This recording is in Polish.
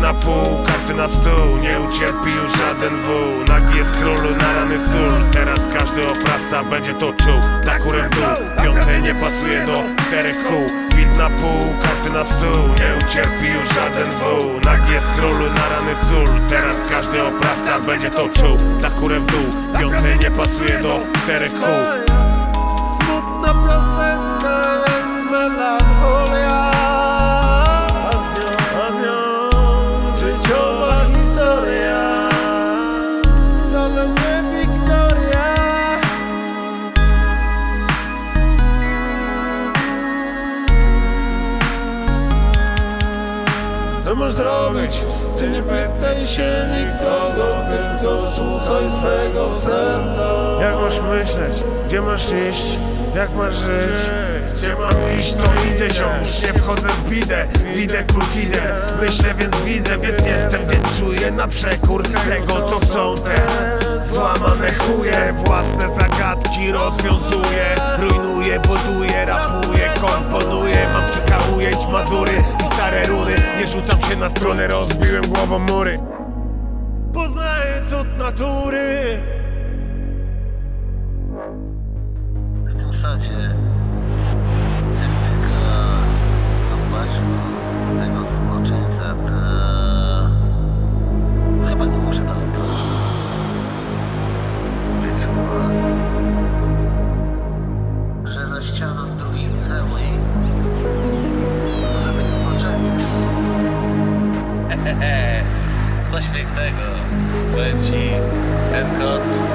na pół, karty na stół Nie ucierpi już żaden wół. Nagi jest królu na rany sól. Teraz każdy oprawca będzie to czuł. Na górę dół, piąte nie pasuje do czterech kół. Bit na pół, karty na stół Nie ucierpi już żaden wół. Nagi jest królu na rany sól. Teraz każdy oprawca będzie to czuł. Na górę dół, piąte nie pasuje do czterech kół Co masz zrobić? Ty nie pytaj się nikogo, tylko słuchaj swego serca Jak masz myśleć? Gdzie masz iść? Jak masz żyć? Gdzie mam iść to idę ziomuś Nie wchodzę w bidę Widzę plus idę Myślę więc widzę Więc jestem więc czuję na przekór Tego co chcą te Złamane chuje Własne zagadki rozwiązuję Rujnuję, buduję, rapuję, na stronę Rozbiłem głową mury Poznaję cud natury W tym sadzie, jak tylko zobaczył tego zboczeńca, to chyba nie muszę dalej krążyć. Wyczuwa, Coś pięknego. Powiem ci, ten kot